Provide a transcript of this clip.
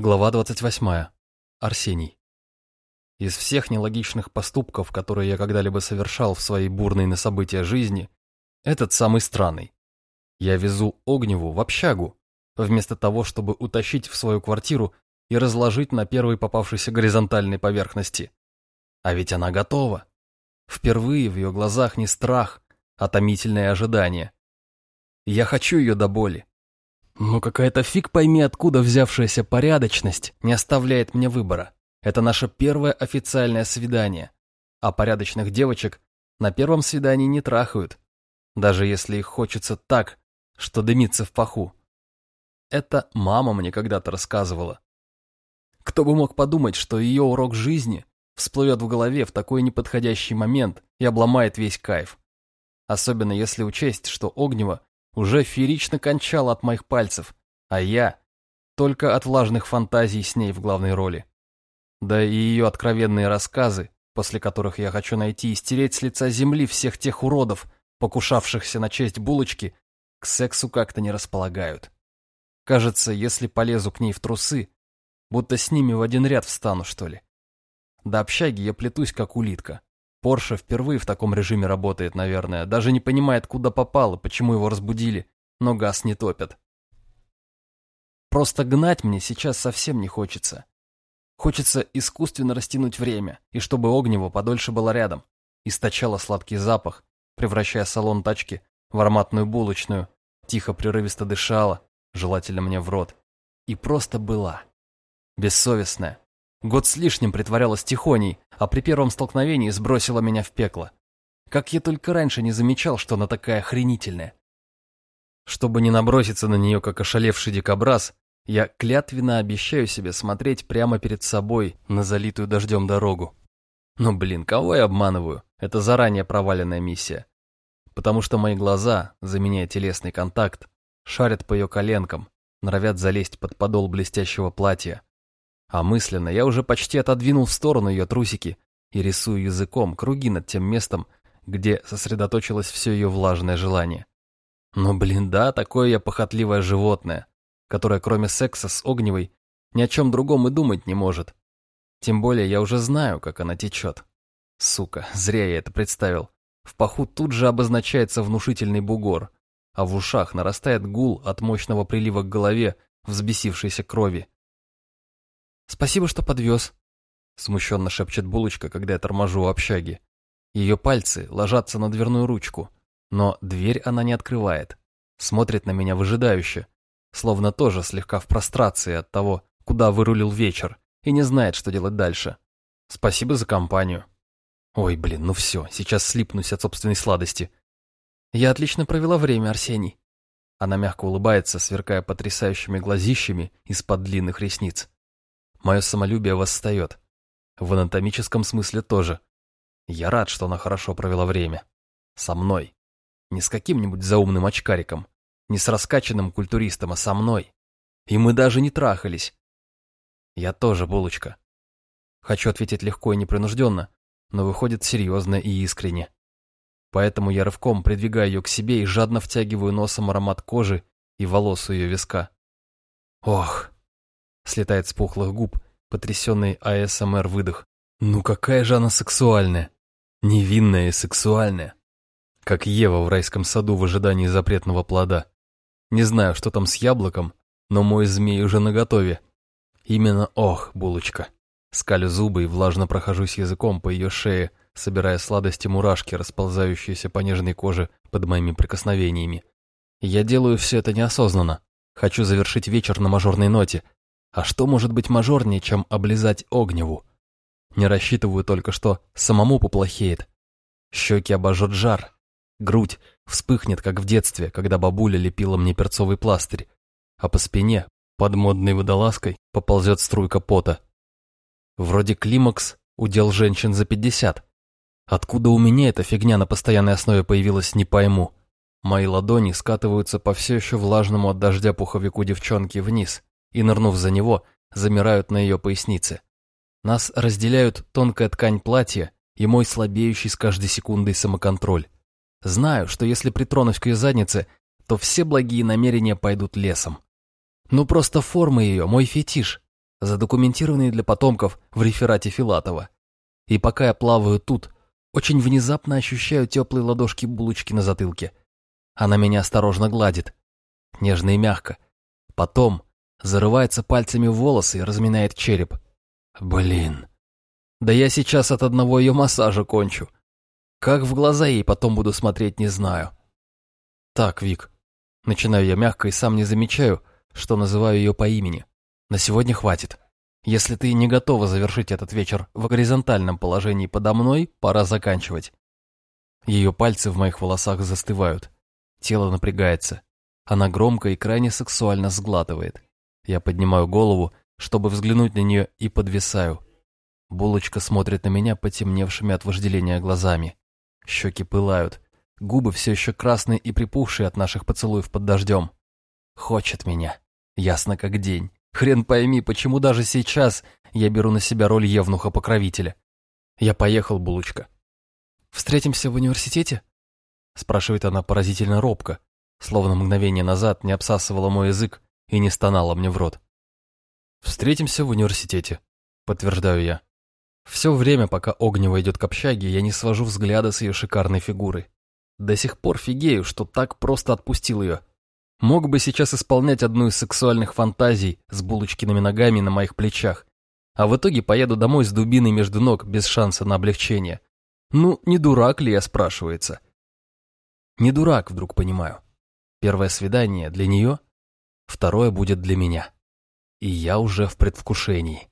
Глава 28. Арсений. Из всех нелогичных поступков, которые я когда-либо совершал в своей бурной на события жизни, этот самый странный. Я везу Огневу в общагу, вместо того, чтобы утащить в свою квартиру и разложить на первой попавшейся горизонтальной поверхности. А ведь она готова. Впервые в ее глазах не страх, а томительное ожидание. Я хочу ее до боли, но какая-то фиг пойми откуда взявшаяся порядочность не оставляет мне выбора. Это наше первое официальное свидание. А порядочных девочек на первом свидании не трахают, даже если их хочется так, что дымится в паху. Это мама мне когда-то рассказывала. Кто бы мог подумать, что ее урок жизни всплывет в голове в такой неподходящий момент и обломает весь кайф. Особенно если учесть, что Огнева уже феерично кончал от моих пальцев, а я только от влажных фантазий с ней в главной роли. Да и ее откровенные рассказы, после которых я хочу найти и стереть с лица земли всех тех уродов, покушавшихся на честь булочки, к сексу как-то не располагают. Кажется, если полезу к ней в трусы, будто с ними в один ряд встану, что ли. До общаги я плетусь, как улитка. Порше впервые в таком режиме работает, наверное. Даже не понимает, куда попал и почему его разбудили, но газ не топят. Просто гнать мне сейчас совсем не хочется. Хочется искусственно растянуть время, и чтобы Огнево подольше было рядом. Источало сладкий запах, превращая салон тачки в ароматную булочную, тихо прерывисто дышала, желательно мне в рот. И просто была. Бессовестная, Год с лишним притворялась тихоней, а при первом столкновении сбросила меня в пекло. Как я только раньше не замечал, что она такая охренительная. Чтобы не наброситься на нее, как ошалевший дикобраз, я клятвенно обещаю себе смотреть прямо перед собой на залитую дождем дорогу. Но, блин, кого я обманываю? Это заранее проваленная миссия. Потому что мои глаза, заменяя телесный контакт, шарят по ее коленкам, норовят залезть под подол блестящего платья, а мысленно я уже почти отодвинул в сторону ее трусики и рисую языком круги над тем местом, где сосредоточилось все ее влажное желание. Но, блин, да, такое я похотливое животное, которое кроме секса с Огневой ни о чем другом и думать не может. Тем более я уже знаю, как она течет. Сука, зря я это представил. В паху тут же обозначается внушительный бугор, а в ушах нарастает гул от мощного прилива к голове взбесившейся крови. «Спасибо, что подвез», — смущенно шепчет булочка, когда я торможу у общаги. Ее пальцы ложатся на дверную ручку, но дверь она не открывает. Смотрит на меня выжидающе, словно тоже слегка в прострации от того, куда вырулил вечер, и не знает, что делать дальше. Спасибо за компанию. Ой, блин, ну все, сейчас слипнусь от собственной сладости. Я отлично провела время, Арсений. Она мягко улыбается, сверкая потрясающими глазищами из-под длинных ресниц. Мое самолюбие восстает. В анатомическом смысле тоже. Я рад, что она хорошо провела время. Со мной. Не с каким-нибудь заумным очкариком. Не с раскачанным культуристом, а со мной. И мы даже не трахались. Я тоже булочка. Хочу ответить легко и непринужденно, но выходит серьезно и искренне. Поэтому я рывком придвигаю ее к себе и жадно втягиваю носом аромат кожи и волос у ее виска. Ох, слетает с пухлых губ, потрясенный АСМР выдох. Ну какая же она сексуальная. Невинная и сексуальная. Как Ева в райском саду в ожидании запретного плода. Не знаю, что там с яблоком, но мой змей уже наготове. Именно ох, булочка. Скалю зубы и влажно прохожусь языком по ее шее, собирая сладости мурашки, расползающиеся по нежной коже под моими прикосновениями. Я делаю все это неосознанно. Хочу завершить вечер на мажорной ноте, а что может быть мажорнее, чем облизать огневу? Не рассчитываю только, что самому поплохеет. Щеки обожжет жар. Грудь вспыхнет, как в детстве, когда бабуля лепила мне перцовый пластырь, а по спине, под модной водолазкой, поползет струйка пота. Вроде климакс удел женщин за пятьдесят. Откуда у меня эта фигня на постоянной основе появилась, не пойму. Мои ладони скатываются по все еще влажному от дождя пуховику девчонки вниз, и, нырнув за него, замирают на ее пояснице. Нас разделяют тонкая ткань платья и мой слабеющий с каждой секундой самоконтроль. Знаю, что если притронусь к ее заднице, то все благие намерения пойдут лесом. Ну просто форма ее, мой фетиш. задокументированные для потомков в реферате Филатова. И пока я плаваю тут, очень внезапно ощущаю теплые ладошки булочки на затылке. Она меня осторожно гладит, нежно и мягко. Потом зарывается пальцами в волосы и разминает череп. Блин. Да я сейчас от одного ее массажа кончу. Как в глаза ей потом буду смотреть, не знаю. Так, Вик. Начинаю я мягко и сам не замечаю, что называю ее по имени. На сегодня хватит. Если ты не готова завершить этот вечер в горизонтальном положении подо мной, пора заканчивать. Ее пальцы в моих волосах застывают. Тело напрягается. Она громко и крайне сексуально сглатывает. Я поднимаю голову, чтобы взглянуть на нее, и подвисаю. Булочка смотрит на меня потемневшими от вожделения глазами. Щеки пылают. Губы все еще красные и припухшие от наших поцелуев под дождем. Хочет меня. Ясно как день. Хрен пойми, почему даже сейчас я беру на себя роль евнуха-покровителя. Я поехал, Булочка. «Встретимся в университете?» Спрашивает она поразительно робко, словно мгновение назад не обсасывала мой язык и не стонала мне в рот. «Встретимся в университете», — подтверждаю я. Все время, пока Огнева идет к общаге, я не свожу взгляда с ее шикарной фигурой. До сих пор фигею, что так просто отпустил ее. Мог бы сейчас исполнять одну из сексуальных фантазий с булочкиными ногами на моих плечах, а в итоге поеду домой с дубиной между ног без шанса на облегчение. Ну, не дурак ли я, спрашивается? Не дурак, вдруг понимаю. Первое свидание для нее, второе будет для меня. И я уже в предвкушении.